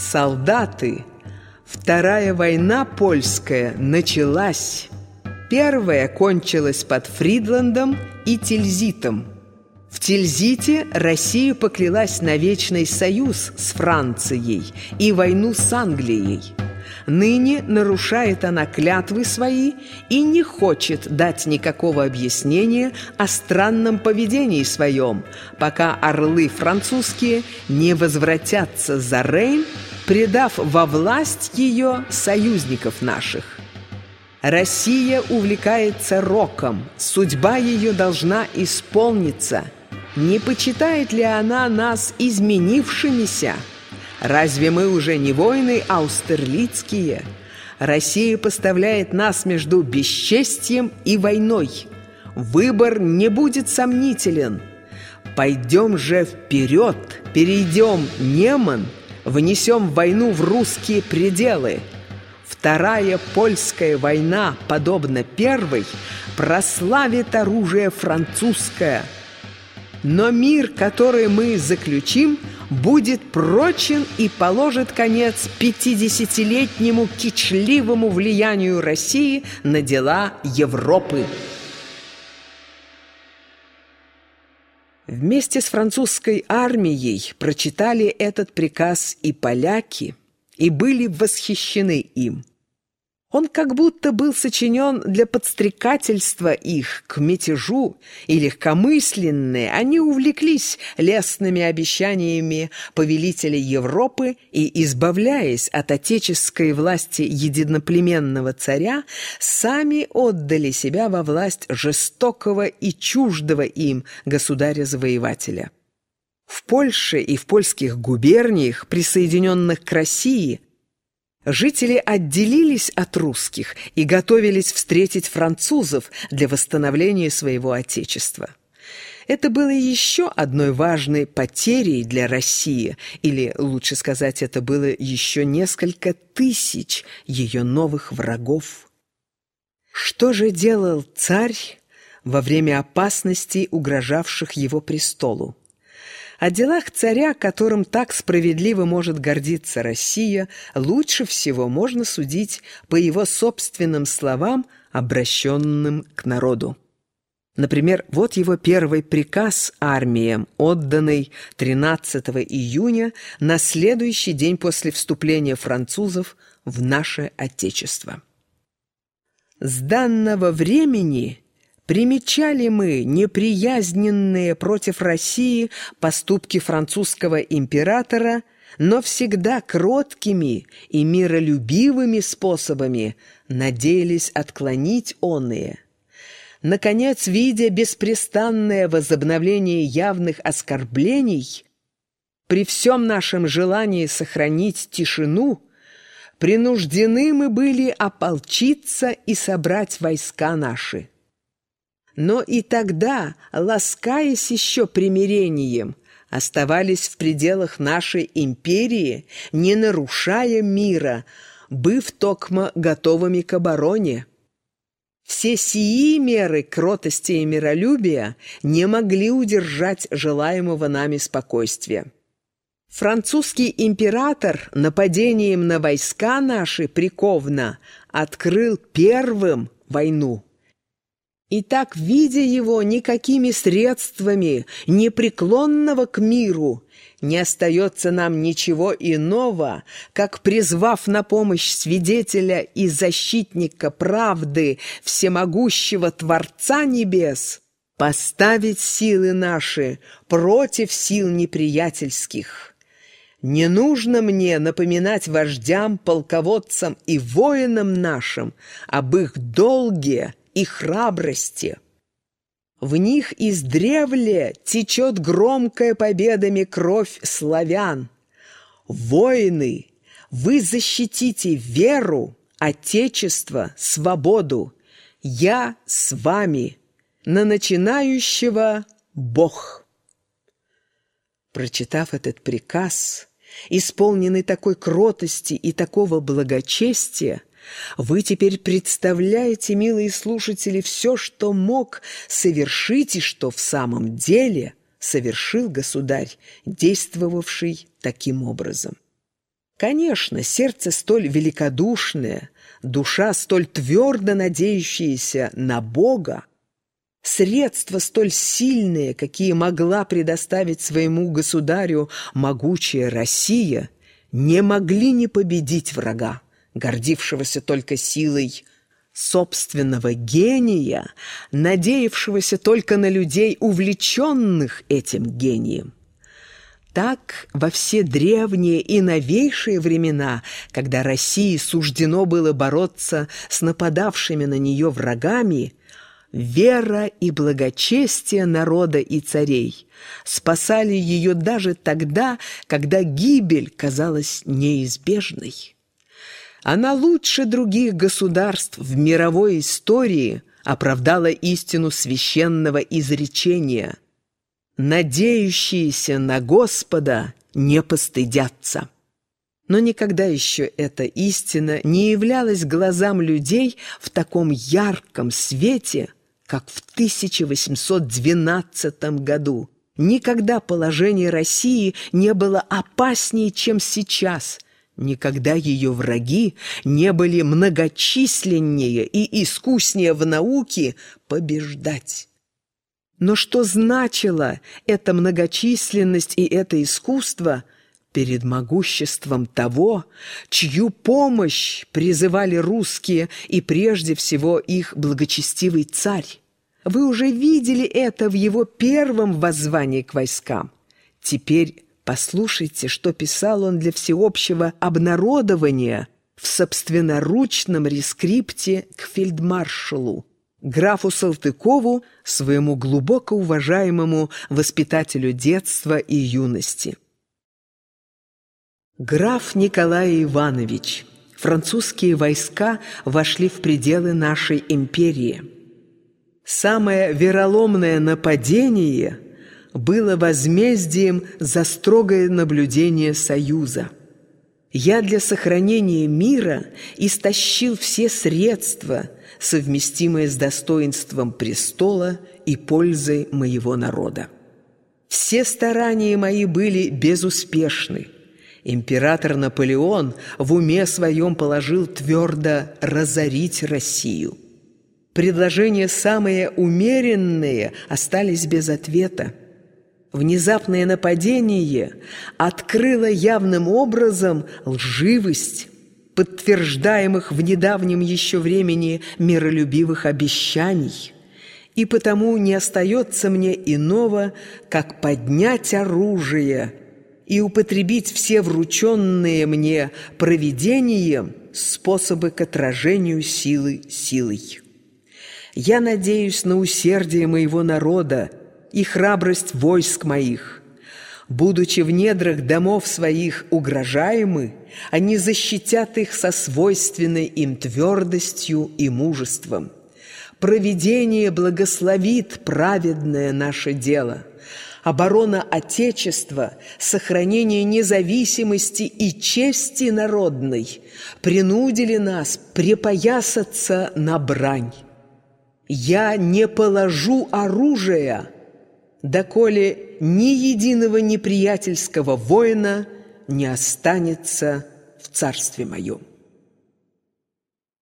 солдаты, Вторая война польская началась. Первая кончилась под Фридландом и Тильзитом. В Тильзите Россия поклялась на вечный союз с Францией и войну с Англией. Ныне нарушает она клятвы свои и не хочет дать никакого объяснения о странном поведении своем, пока орлы французские не возвратятся за Рейн предав во власть ее союзников наших. Россия увлекается роком, судьба ее должна исполниться. Не почитает ли она нас изменившимися? Разве мы уже не воины аустерлицкие? Россия поставляет нас между бесчестием и войной. Выбор не будет сомнителен. Пойдем же вперед, перейдем Неман – внесем войну в русские пределы. Вторая польская война, подобно первой, прославит оружие французское. Но мир, который мы заключим, будет прочен и положит конец пятидесятилетнему кичливому влиянию России на дела Европы. Вместе с французской армией прочитали этот приказ и поляки, и были восхищены им. Он как будто был сочинен для подстрекательства их к мятежу, и легкомысленные они увлеклись лестными обещаниями повелителя Европы и, избавляясь от отеческой власти единоплеменного царя, сами отдали себя во власть жестокого и чуждого им государя-завоевателя. В Польше и в польских губерниях, присоединенных к России, Жители отделились от русских и готовились встретить французов для восстановления своего отечества. Это было еще одной важной потерей для России, или, лучше сказать, это было еще несколько тысяч ее новых врагов. Что же делал царь во время опасностей, угрожавших его престолу? О делах царя, которым так справедливо может гордиться Россия, лучше всего можно судить по его собственным словам, обращенным к народу. Например, вот его первый приказ армиям, отданный 13 июня на следующий день после вступления французов в наше Отечество. «С данного времени Примечали мы неприязненные против России поступки французского императора, но всегда кроткими и миролюбивыми способами надеялись отклонить оные. Наконец, видя беспрестанное возобновление явных оскорблений, при всем нашем желании сохранить тишину, принуждены мы были ополчиться и собрать войска наши. Но и тогда, ласкаясь еще примирением, оставались в пределах нашей империи, не нарушая мира, быв токмо готовыми к обороне. Все сии меры кротости и миролюбия не могли удержать желаемого нами спокойствия. Французский император нападением на войска наши приковно открыл первым войну. И так, видя его никакими средствами, непреклонного к миру, не остается нам ничего иного, как, призвав на помощь свидетеля и защитника правды всемогущего Творца Небес, поставить силы наши против сил неприятельских. Не нужно мне напоминать вождям, полководцам и воинам нашим об их долге и храбрости. В них издревле течет громкая победами кровь славян. Воины, вы защитите веру, отечество, свободу. Я с вами, на начинающего Бог. Прочитав этот приказ, исполненный такой кротости и такого благочестия, вы теперь представляете, милые слушатели, все, что мог совершить и что в самом деле совершил государь, действовавший таким образом. Конечно, сердце столь великодушное, душа столь твердо надеющаяся на Бога, средства столь сильные, какие могла предоставить своему государю могучая Россия, не могли не победить врага, гордившегося только силой собственного гения, надеявшегося только на людей, увлеченных этим гением. Так во все древние и новейшие времена, когда России суждено было бороться с нападавшими на нее врагами, вера и благочестие народа и царей спасали ее даже тогда, когда гибель казалась неизбежной. Она лучше других государств в мировой истории оправдала истину священного изречения – надеющиеся на Господа не постыдятся. Но никогда еще эта истина не являлась глазам людей в таком ярком свете, как в 1812 году. Никогда положение России не было опаснее, чем сейчас. Никогда ее враги не были многочисленнее и искуснее в науке побеждать. Но что значила эта многочисленность и это искусство перед могуществом того, чью помощь призывали русские и прежде всего их благочестивый царь? Вы уже видели это в его первом воззвании к войскам. Теперь послушайте, что писал он для всеобщего обнародования в собственноручном рескрипте к фельдмаршалу, графу Салтыкову, своему глубоко уважаемому воспитателю детства и юности. Граф Николай Иванович, французские войска вошли в пределы нашей империи. Самое вероломное нападение было возмездием за строгое наблюдение Союза. Я для сохранения мира истощил все средства – совместимое с достоинством престола и пользой моего народа. Все старания мои были безуспешны. Император Наполеон в уме своем положил твердо разорить Россию. Предложения самые умеренные остались без ответа. Внезапное нападение открыло явным образом лживость подтверждаемых в недавнем еще времени миролюбивых обещаний, и потому не остается мне иного, как поднять оружие и употребить все врученные мне провидением способы к отражению силы силой. Я надеюсь на усердие моего народа и храбрость войск моих, Будучи в недрах домов своих угрожаемы, они защитят их со свойственной им твердостью и мужеством. Провидение благословит праведное наше дело. Оборона Отечества, сохранение независимости и чести народной принудили нас припоясаться на брань. «Я не положу оружия», доколе ни единого неприятельского воина не останется в царстве моем.